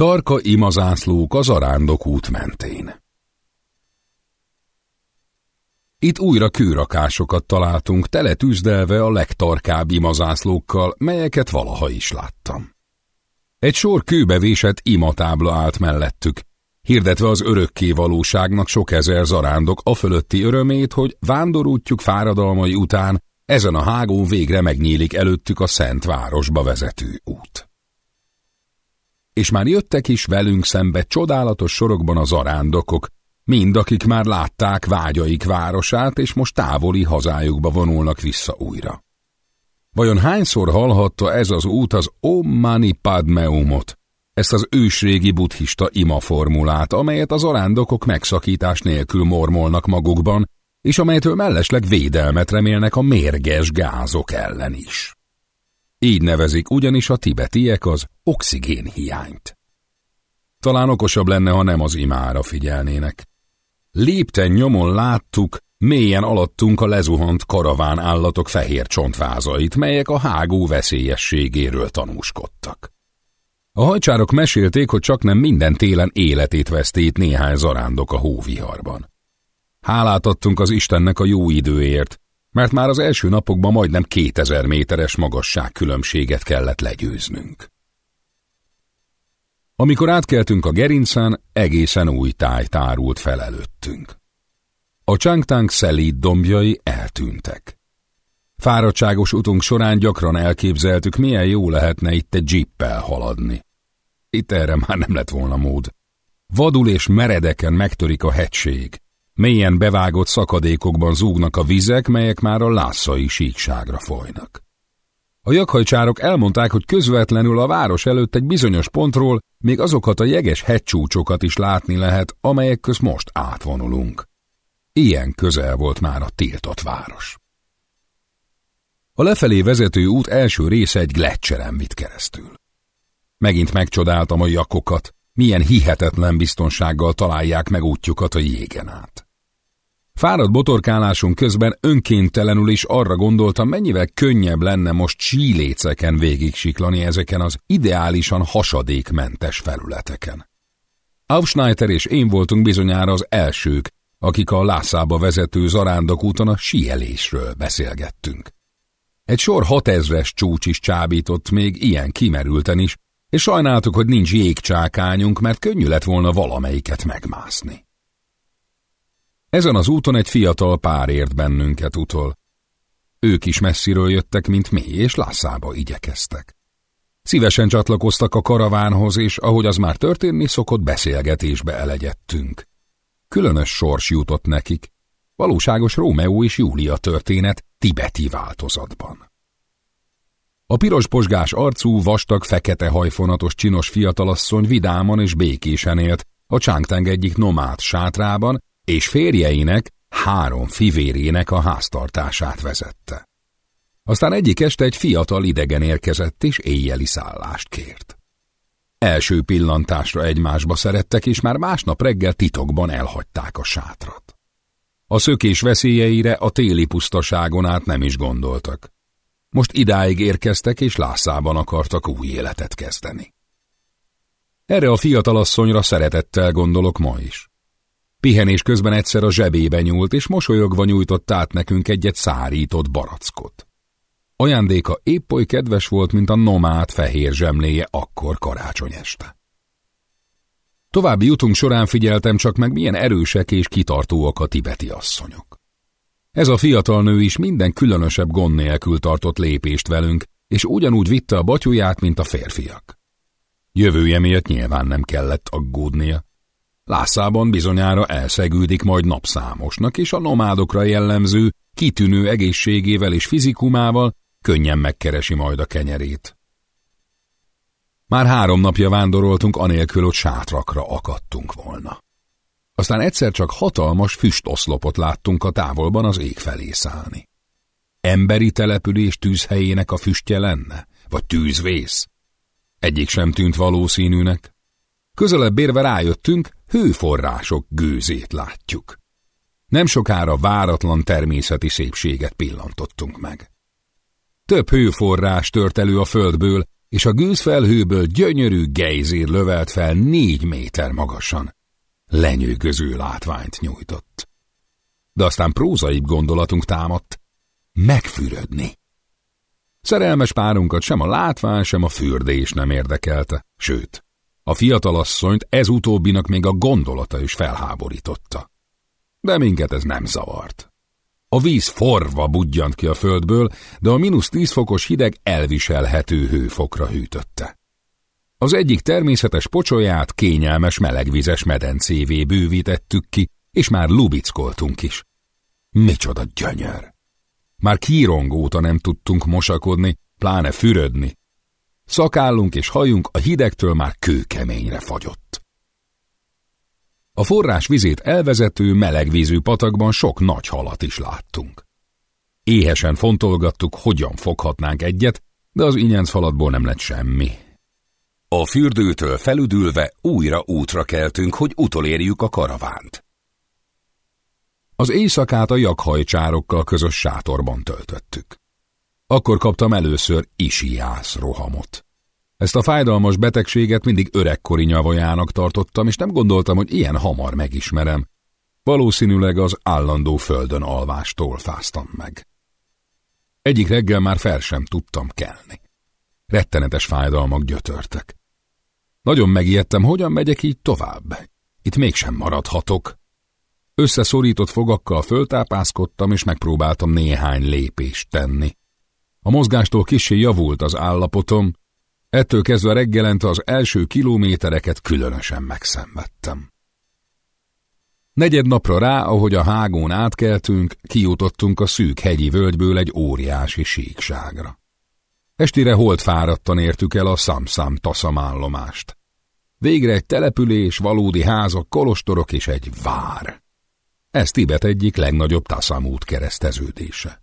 Tarka imazászlók az arándok út mentén. Itt újra kőrakásokat találtunk, tele tűzdelve a legtarkább imazászlókkal, melyeket valaha is láttam. Egy sor kőbevésett imatábla állt mellettük, hirdetve az örökké valóságnak sok ezer zarándok a fölötti örömét, hogy vándorútjuk fáradalmai után ezen a hágón végre megnyílik előttük a Szent Városba vezető út és már jöttek is velünk szembe csodálatos sorokban az arándokok, mind akik már látták vágyaik városát, és most távoli hazájukba vonulnak vissza újra. Vajon hányszor hallhatta ez az út az Om Padmeumot, ezt az ősrégi buddhista ima formulát, amelyet az arándokok megszakítás nélkül mormolnak magukban, és amelytől mellesleg védelmet remélnek a mérges gázok ellen is. Így nevezik ugyanis a tibetiek az oxigén hiányt. Talán okosabb lenne, ha nem az imára figyelnének. Lépten nyomon láttuk, mélyen alattunk a lezuhant karaván állatok fehér csontvázait, melyek a hágó veszélyességéről tanúskodtak. A hajcsárok mesélték, hogy csak nem minden télen életét vesztét néhány zarándok a hóviharban. Hálát adtunk az Istennek a jó időért, mert már az első napokban majdnem 2000 méteres magasságkülönbséget kellett legyőznünk. Amikor átkeltünk a gerincán, egészen új táj tárult fel előttünk. A Changtang szelíd dombjai eltűntek. Fáradtságos utunk során gyakran elképzeltük, milyen jó lehetne itt egy jeeppel haladni. Itt erre már nem lett volna mód. Vadul és meredeken megtörik a hegység, Mélyen bevágott szakadékokban zúgnak a vizek, melyek már a lászai síkságra folynak. A jakhajcsárok elmondták, hogy közvetlenül a város előtt egy bizonyos pontról még azokat a jeges hegycsúcsokat is látni lehet, amelyek köz most átvonulunk. Ilyen közel volt már a tiltott város. A lefelé vezető út első része egy gletcseren vitt keresztül. Megint megcsodáltam a jakokat, milyen hihetetlen biztonsággal találják meg útjukat a jégen át. Fáradt botorkálásunk közben önkéntelenül is arra gondoltam, mennyivel könnyebb lenne most csíléceken végig siklani ezeken az ideálisan hasadékmentes felületeken. Aufschneider és én voltunk bizonyára az elsők, akik a Lászába vezető zarándok úton a sielésről beszélgettünk. Egy sor hatezres csúcs is csábított még ilyen kimerülten is, és sajnáltuk, hogy nincs jégcsákányunk, mert könnyű lett volna valamelyiket megmászni. Ezen az úton egy fiatal pár ért bennünket utol. Ők is messziről jöttek, mint mi, és Lászába igyekeztek. Szívesen csatlakoztak a karavánhoz, és ahogy az már történni szokott, beszélgetésbe elegyedtünk. Különös sors jutott nekik, valóságos Rómeó és Júlia történet tibeti változatban. A piros posgás arcú, vastag, fekete hajfonatos csinos fiatalasszony vidáman és békésen élt a Csángteng egyik nomád sátrában, és férjeinek, három fivérének a háztartását vezette. Aztán egyik este egy fiatal idegen érkezett, és éjjeli szállást kért. Első pillantásra egymásba szerettek, és már másnap reggel titokban elhagyták a sátrat. A szökés veszélyeire a téli pusztaságon át nem is gondoltak. Most idáig érkeztek, és Lászában akartak új életet kezdeni. Erre a fiatalasszonyra szeretettel gondolok ma is. Pihenés közben egyszer a zsebébe nyúlt, és mosolyogva nyújtott át nekünk egyet szárított barackot. Ajándéka épp oly kedves volt, mint a nomád fehér zsemléje akkor karácsony este. További jutunk során figyeltem csak meg, milyen erősek és kitartóak a tibeti asszonyok. Ez a fiatal nő is minden különösebb gond nélkül tartott lépést velünk, és ugyanúgy vitte a batyuját, mint a férfiak. Jövője miatt nyilván nem kellett aggódnia. Lászában bizonyára elszegődik majd napszámosnak, és a nomádokra jellemző, kitűnő egészségével és fizikumával könnyen megkeresi majd a kenyerét. Már három napja vándoroltunk, anélkül, hogy sátrakra akadtunk volna. Aztán egyszer csak hatalmas füstoszlopot láttunk a távolban az ég felé szállni. Emberi település tűzhelyének a füstje lenne? Vagy tűzvész? Egyik sem tűnt valószínűnek. Közelebb érve rájöttünk, hőforrások gőzét látjuk. Nem sokára váratlan természeti szépséget pillantottunk meg. Több hőforrás tört elő a földből, és a gőzfelhőből gyönyörű gejzér lövelt fel négy méter magasan. Lenyűgöző látványt nyújtott. De aztán prózaibb gondolatunk támadt, megfürödni. Szerelmes párunkat sem a látvány, sem a fürdés nem érdekelte, sőt, a fiatalasszonyt ez utóbbinak még a gondolata is felháborította. De minket ez nem zavart. A víz forva budjant ki a földből, de a mínusz tíz fokos hideg elviselhető hőfokra hűtötte. Az egyik természetes pocsolyát kényelmes melegvizes medencévé bővítettük ki, és már lubickoltunk is. Micsoda gyönyör! Már kírongóta nem tudtunk mosakodni, pláne fürödni. Szakállunk és hajunk a hidegtől már kőkeményre fagyott. A forrás vizét elvezető melegvízű patakban sok nagy halat is láttunk. Éhesen fontolgattuk, hogyan foghatnánk egyet, de az inyenc halatból nem lett semmi. A fürdőtől felüdülve újra útra keltünk, hogy utolérjük a karavánt. Az éjszakát a jakhajcsárokkal közös sátorban töltöttük. Akkor kaptam először isiász rohamot. Ezt a fájdalmas betegséget mindig öregkori nyavajának tartottam, és nem gondoltam, hogy ilyen hamar megismerem. Valószínűleg az állandó földön alvástól fáztam meg. Egyik reggel már fel sem tudtam kelni. Rettenetes fájdalmak gyötörtek. Nagyon megijedtem, hogyan megyek így tovább. Itt mégsem maradhatok. Összeszorított fogakkal föltápászkodtam, és megpróbáltam néhány lépést tenni. A mozgástól kisé javult az állapotom, ettől kezdve reggelente az első kilométereket különösen megszenvedtem. Negyed napra rá, ahogy a hágón átkeltünk, kijutottunk a szűk hegyi völgyből egy óriási síkságra. Estire holt fáradtan értük el a Szamszám taszamállomást. Végre egy település, valódi házak, kolostorok és egy vár. Ez Tibet egyik legnagyobb út kereszteződése.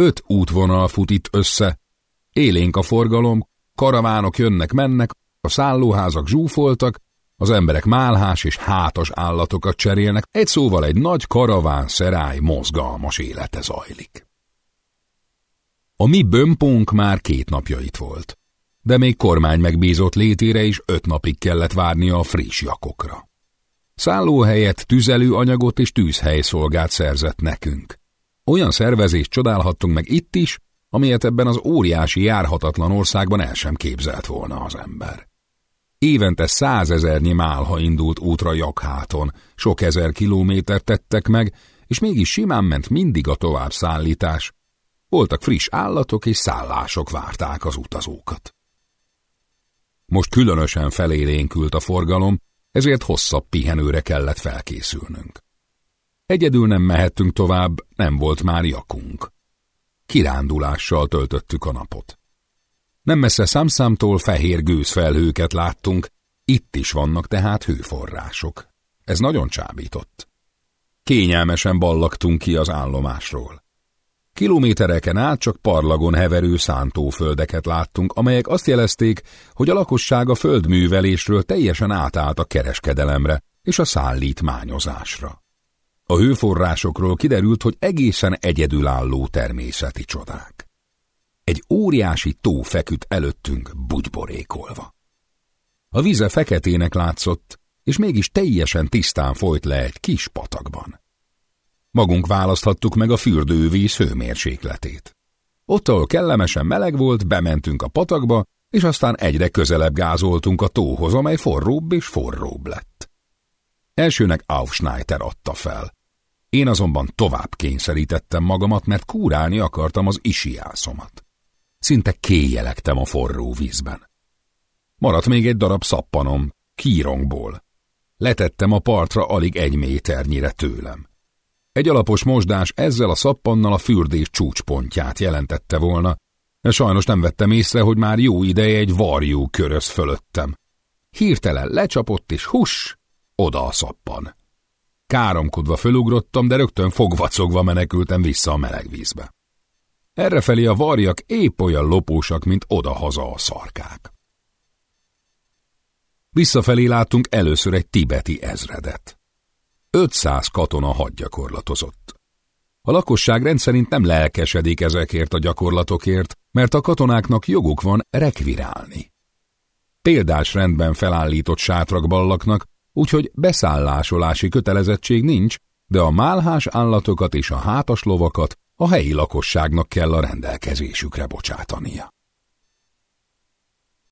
Öt útvonal fut itt össze, élénk a forgalom, karavánok jönnek-mennek, a szállóházak zsúfoltak, az emberek málhás és hátas állatokat cserélnek, egy szóval egy nagy karaván szerály mozgalmas élete zajlik. A mi bömpónk már két napja itt volt, de még kormány megbízott létére is öt napig kellett várnia a friss jakokra. Szállóhelyet, tüzelőanyagot és tűzhelyszolgát szerzett nekünk. Olyan szervezést csodálhattunk meg itt is, amilyet ebben az óriási járhatatlan országban el sem képzelt volna az ember. Évente százezernyi málha indult útra jakháton, sok ezer kilométert tettek meg, és mégis simán ment mindig a továbbszállítás. Voltak friss állatok és szállások várták az utazókat. Most különösen felélénkült a forgalom, ezért hosszabb pihenőre kellett felkészülnünk. Egyedül nem mehettünk tovább, nem volt már jakunk. Kirándulással töltöttük a napot. Nem messze Számszámtól fehér gőzfelhőket láttunk, itt is vannak tehát hőforrások. Ez nagyon csábított. Kényelmesen ballagtunk ki az állomásról. Kilométereken át csak parlagon heverő szántóföldeket láttunk, amelyek azt jelezték, hogy a lakosság a földművelésről teljesen átállt a kereskedelemre és a szállítmányozásra. A hőforrásokról kiderült, hogy egészen egyedülálló természeti csodák. Egy óriási tó feküdt előttünk bugyborékolva. A vize feketének látszott, és mégis teljesen tisztán folyt le egy kis patakban. Magunk választhattuk meg a fürdővíz hőmérsékletét. Ott, ahol kellemesen meleg volt, bementünk a patakba, és aztán egyre közelebb gázoltunk a tóhoz, amely forróbb és forróbb lett. Elsőnek Aufschneider adta fel. Én azonban tovább kényszerítettem magamat, mert kúrálni akartam az isiászomat. Szinte kéjelektem a forró vízben. Maradt még egy darab szappanom, kírongból. Letettem a partra alig egy méternyire tőlem. Egy alapos mosdás ezzel a szappannal a fürdés csúcspontját jelentette volna, de sajnos nem vettem észre, hogy már jó ideje egy varjú köröz fölöttem. Hirtelen lecsapott, és hus, oda a szappan. Káromkodva fölugrottam, de rögtön fogvacogva menekültem vissza a meleg vízbe. Errefelé a varjak épp olyan lopósak, mint odahaza a szarkák. Visszafelé láttunk először egy tibeti ezredet. 500 katona hadgyakorlatozott. A lakosság rendszerint nem lelkesedik ezekért a gyakorlatokért, mert a katonáknak joguk van rekvirálni. Példás rendben felállított sátrakban laknak, úgyhogy beszállásolási kötelezettség nincs, de a málhás állatokat és a hátas lovakat a helyi lakosságnak kell a rendelkezésükre bocsátania.